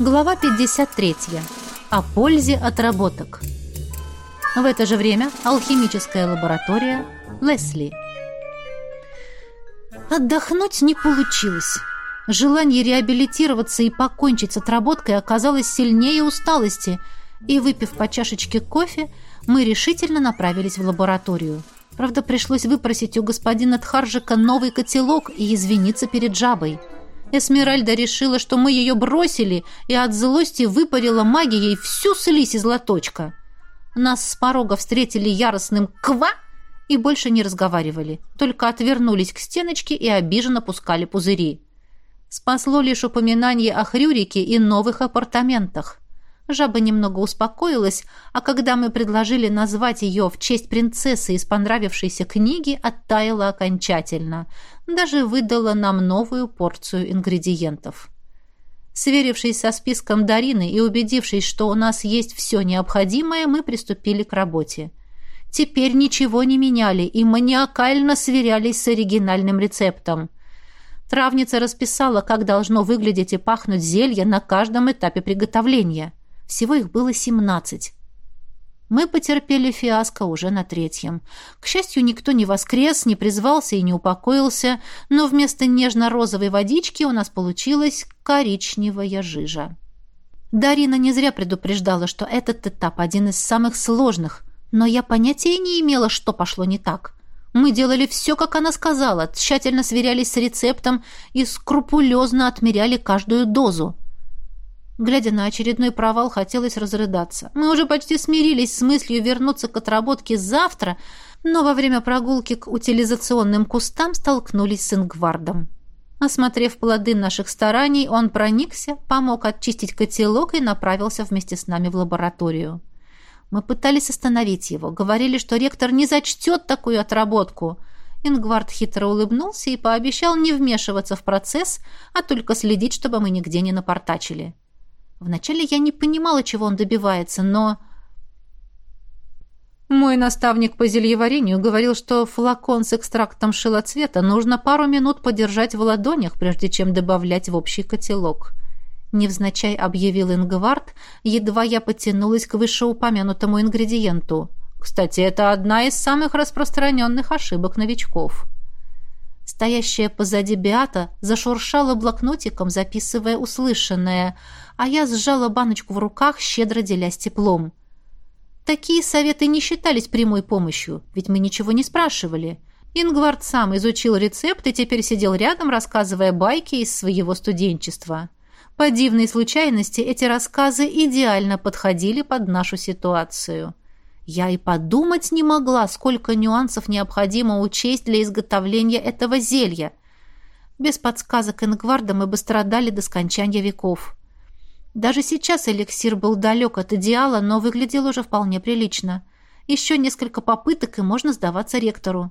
Глава 53. О пользе отработок. В это же время алхимическая лаборатория Лесли. Отдохнуть не получилось. Желание реабилитироваться и покончить с отработкой оказалось сильнее усталости, и, выпив по чашечке кофе, мы решительно направились в лабораторию. Правда, пришлось выпросить у господина Тхаржика новый котелок и извиниться перед жабой – Эсмеральда решила, что мы ее бросили, и от злости выпарила магией всю слизь из лоточка. Нас с порога встретили яростным «ква» и больше не разговаривали, только отвернулись к стеночке и обиженно пускали пузыри. Спасло лишь упоминание о Хрюрике и новых апартаментах. Жаба немного успокоилась, а когда мы предложили назвать ее в честь принцессы из понравившейся книги, оттаяла окончательно. Даже выдала нам новую порцию ингредиентов. Сверившись со списком Дарины и убедившись, что у нас есть все необходимое, мы приступили к работе. Теперь ничего не меняли и маниакально сверялись с оригинальным рецептом. Травница расписала, как должно выглядеть и пахнуть зелье на каждом этапе приготовления – всего их было семнадцать. Мы потерпели фиаско уже на третьем. К счастью, никто не воскрес, не призвался и не упокоился, но вместо нежно-розовой водички у нас получилась коричневая жижа. Дарина не зря предупреждала, что этот этап один из самых сложных, но я понятия не имела, что пошло не так. Мы делали все, как она сказала, тщательно сверялись с рецептом и скрупулезно отмеряли каждую дозу. Глядя на очередной провал, хотелось разрыдаться. Мы уже почти смирились с мыслью вернуться к отработке завтра, но во время прогулки к утилизационным кустам столкнулись с Ингвардом. Осмотрев плоды наших стараний, он проникся, помог очистить котелок и направился вместе с нами в лабораторию. Мы пытались остановить его, говорили, что ректор не зачтет такую отработку. Ингвард хитро улыбнулся и пообещал не вмешиваться в процесс, а только следить, чтобы мы нигде не напортачили. Вначале я не понимала, чего он добивается, но... Мой наставник по зельеварению говорил, что флакон с экстрактом шилоцвета нужно пару минут подержать в ладонях, прежде чем добавлять в общий котелок. Невзначай объявил Ингвард, едва я потянулась к вышеупомянутому ингредиенту. Кстати, это одна из самых распространенных ошибок новичков. Стоящая позади Биата зашуршала блокнотиком, записывая услышанное, а я сжала баночку в руках, щедро делясь теплом. Такие советы не считались прямой помощью, ведь мы ничего не спрашивали. Ингвард сам изучил рецепт и теперь сидел рядом, рассказывая байки из своего студенчества. По дивной случайности эти рассказы идеально подходили под нашу ситуацию. Я и подумать не могла, сколько нюансов необходимо учесть для изготовления этого зелья. Без подсказок Ингварда мы бы страдали до скончания веков. Даже сейчас эликсир был далек от идеала, но выглядел уже вполне прилично. Еще несколько попыток, и можно сдаваться ректору.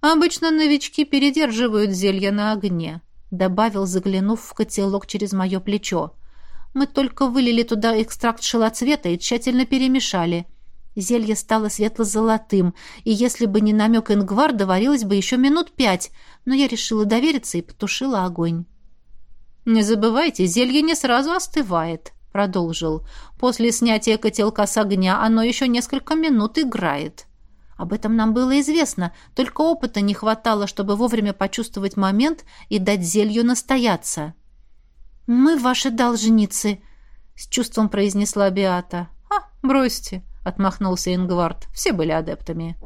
«Обычно новички передерживают зелье на огне», — добавил, заглянув в котелок через мое плечо. «Мы только вылили туда экстракт шелоцвета и тщательно перемешали». Зелье стало светло-золотым, и если бы не намек Ингварда, варилось бы еще минут пять, но я решила довериться и потушила огонь. «Не забывайте, зелье не сразу остывает», — продолжил. «После снятия котелка с огня оно еще несколько минут играет». Об этом нам было известно, только опыта не хватало, чтобы вовремя почувствовать момент и дать зелью настояться. «Мы ваши должницы», — с чувством произнесла Биата. «А, бросьте», отмахнулся Ингвард. Все были адептами.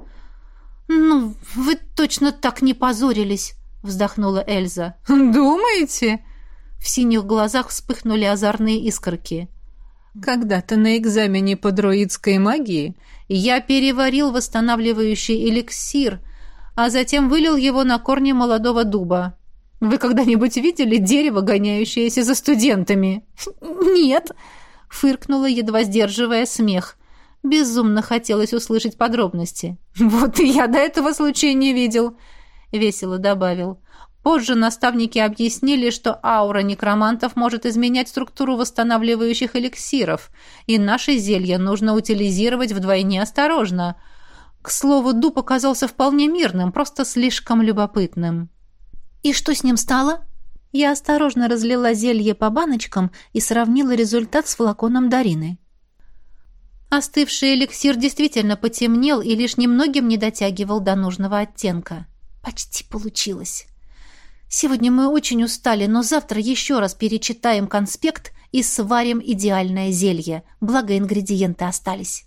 Ну, вы точно так не позорились, вздохнула Эльза. Думаете? В синих глазах вспыхнули озорные искорки. Когда-то на экзамене по дроидской магии я переварил восстанавливающий эликсир, а затем вылил его на корни молодого дуба. Вы когда-нибудь видели дерево, гоняющееся за студентами? Нет, фыркнула, едва сдерживая смех. Безумно хотелось услышать подробности. «Вот и я до этого случая не видел», — весело добавил. Позже наставники объяснили, что аура некромантов может изменять структуру восстанавливающих эликсиров, и наше зелье нужно утилизировать вдвойне осторожно. К слову, дуб оказался вполне мирным, просто слишком любопытным. «И что с ним стало?» Я осторожно разлила зелье по баночкам и сравнила результат с флаконом Дарины. Остывший эликсир действительно потемнел и лишь немногим не дотягивал до нужного оттенка. Почти получилось. Сегодня мы очень устали, но завтра еще раз перечитаем конспект и сварим идеальное зелье, благо ингредиенты остались.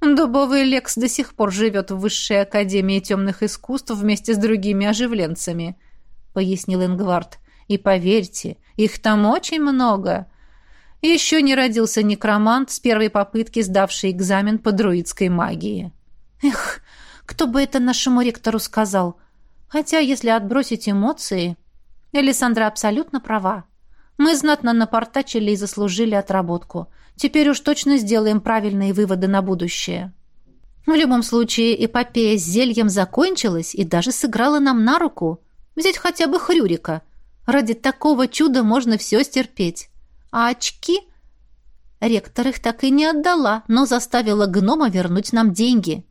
Дубовый Лекс до сих пор живет в Высшей Академии Темных Искусств вместе с другими оживленцами, — пояснил Ингвард. И поверьте, их там очень много. Еще не родился некромант с первой попытки, сдавший экзамен по друидской магии. Эх, кто бы это нашему ректору сказал? Хотя, если отбросить эмоции, Элисандра абсолютно права. Мы знатно напортачили и заслужили отработку. Теперь уж точно сделаем правильные выводы на будущее. В любом случае, эпопея с зельем закончилась и даже сыграла нам на руку. Взять хотя бы Хрюрика. Ради такого чуда можно все стерпеть. А очки... Ректор их так и не отдала, но заставила гнома вернуть нам деньги.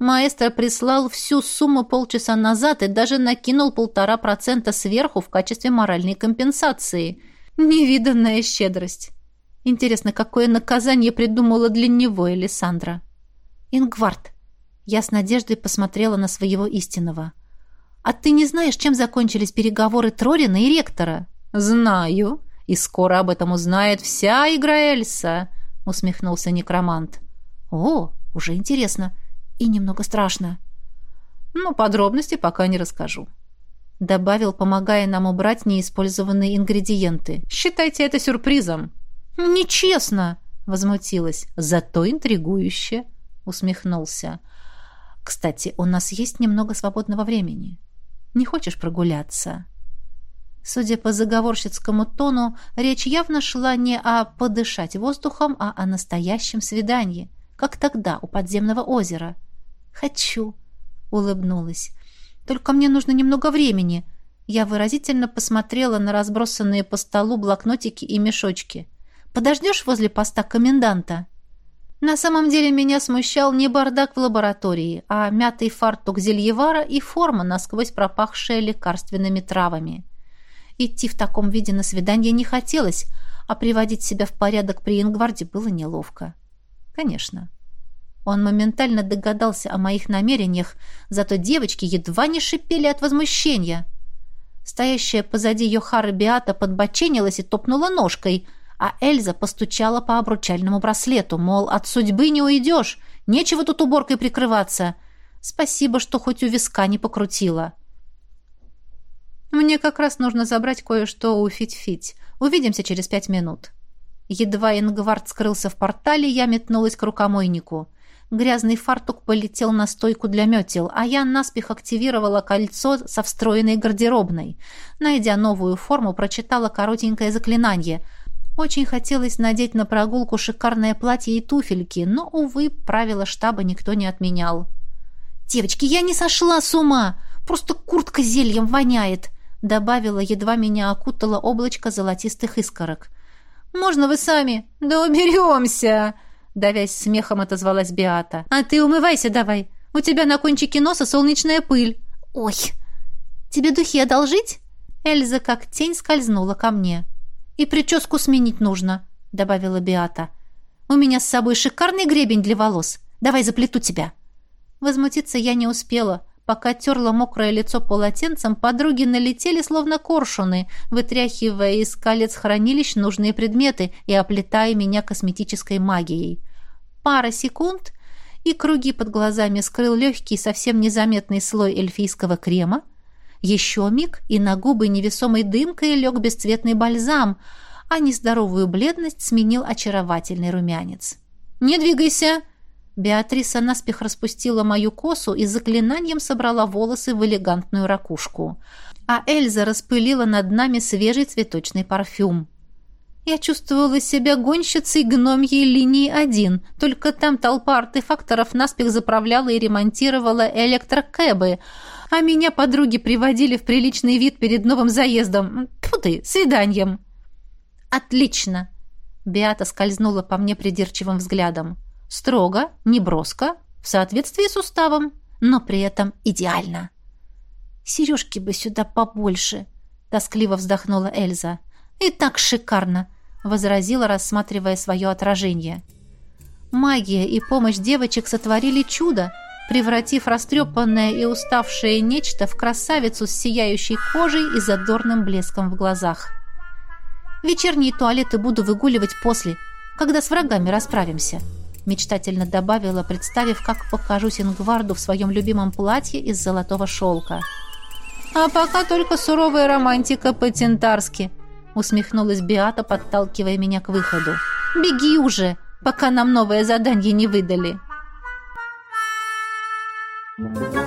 Маэстро прислал всю сумму полчаса назад и даже накинул полтора процента сверху в качестве моральной компенсации. Невиданная щедрость. Интересно, какое наказание придумала для него Элисандра? Ингвард. Я с надеждой посмотрела на своего истинного. А ты не знаешь, чем закончились переговоры Трорина и ректора? Знаю. И скоро об этом узнает вся Играэльса, усмехнулся некромант. О, уже интересно. И немного страшно. Но подробности пока не расскажу. Добавил, помогая нам убрать неиспользованные ингредиенты. Считайте это сюрпризом. Нечестно, возмутилась. Зато интригующе, усмехнулся. Кстати, у нас есть немного свободного времени. Не хочешь прогуляться? Судя по заговорщицкому тону, речь явно шла не о подышать воздухом, а о настоящем свидании, как тогда у подземного озера. «Хочу», — улыбнулась. «Только мне нужно немного времени». Я выразительно посмотрела на разбросанные по столу блокнотики и мешочки. «Подождешь возле поста коменданта?» На самом деле меня смущал не бардак в лаборатории, а мятый фартук зельевара и форма, насквозь пропахшая лекарственными травами. Идти в таком виде на свидание не хотелось, а приводить себя в порядок при Ингварде было неловко. Конечно. Он моментально догадался о моих намерениях, зато девочки едва не шипели от возмущения. Стоящая позади Йохара Биата подбоченилась и топнула ножкой, а Эльза постучала по обручальному браслету, мол, от судьбы не уйдешь, нечего тут уборкой прикрываться. Спасибо, что хоть у виска не покрутила. — мне как раз нужно забрать кое-что у Фить-Фить. Увидимся через пять минут». Едва Ингвард скрылся в портале, я метнулась к рукомойнику. Грязный фартук полетел на стойку для метел, а я наспех активировала кольцо со встроенной гардеробной. Найдя новую форму, прочитала коротенькое заклинание. Очень хотелось надеть на прогулку шикарное платье и туфельки, но, увы, правила штаба никто не отменял. «Девочки, я не сошла с ума! Просто куртка зельем воняет!» Добавила, едва меня окутало облачко золотистых искорок. «Можно вы сами?» «Да уберемся!» Давясь смехом, отозвалась Биата. «А ты умывайся давай. У тебя на кончике носа солнечная пыль». «Ой! Тебе духи одолжить?» Эльза как тень скользнула ко мне. «И прическу сменить нужно», — добавила Биата. «У меня с собой шикарный гребень для волос. Давай заплету тебя». Возмутиться я не успела. Пока терла мокрое лицо полотенцем, подруги налетели, словно коршуны, вытряхивая из колец хранилищ нужные предметы и оплетая меня косметической магией. Пара секунд, и круги под глазами скрыл легкий, совсем незаметный слой эльфийского крема. Еще миг, и на губы невесомой дымкой лег бесцветный бальзам, а нездоровую бледность сменил очаровательный румянец. «Не двигайся!» Беатриса наспех распустила мою косу и заклинанием собрала волосы в элегантную ракушку. А Эльза распылила над нами свежий цветочный парфюм. Я чувствовала себя гонщицей гномьей линии 1, только там толпа артефакторов наспех заправляла и ремонтировала электрокэбы, а меня подруги приводили в приличный вид перед новым заездом. Тьфу ты, свиданием. «Отлично!» Беата скользнула по мне придирчивым взглядом. Строго, не броско, в соответствии с уставом, но при этом идеально. Сережки бы сюда побольше. — тоскливо вздохнула Эльза. «И так шикарно!» — возразила, рассматривая свое отражение. Магия и помощь девочек сотворили чудо, превратив растрепанное и уставшее нечто в красавицу с сияющей кожей и задорным блеском в глазах. «Вечерние туалеты буду выгуливать после, когда с врагами расправимся», мечтательно добавила, представив, как покажу Сингварду в своем любимом платье из золотого шелка. «А пока только суровая романтика по-тентарски», — усмехнулась Биата, подталкивая меня к выходу. «Беги уже, пока нам новое задание не выдали». Thank you.